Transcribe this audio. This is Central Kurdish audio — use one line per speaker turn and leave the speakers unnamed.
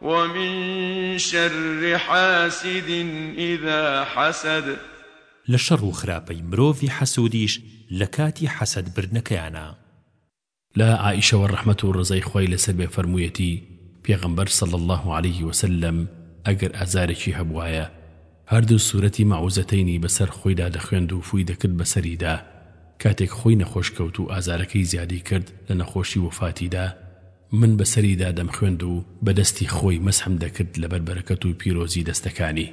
ومن شر حاسد اذا حسد.
لە شەڕ و خراپەی مرۆڤی حەسودیش لە کاتی حەسەد بردنەکەیانا.
لە عائیشەوە ڕەحمەت و ڕەزای خوای لەسەر بێ فەرموویەتی، پێغەمبەر صلی اللە علیە وسلم ئەگەر ئازارێکی هەبووایە هەردوو سورەتی معوزەتەینی بەسەر خۆیدا دەخوێند و فووی دەکرد بەسەریدا، کاتێک خۆی نەخۆش کەوت و ئازارەکەی زیادی کرد لە نەخۆشی وەفاتی دا، من بەسەریدا دەمخوێند و بەدەستی خۆی مەسحم دەکرد لەبەر بەرەکەت و پیرۆزی دەستەکانی.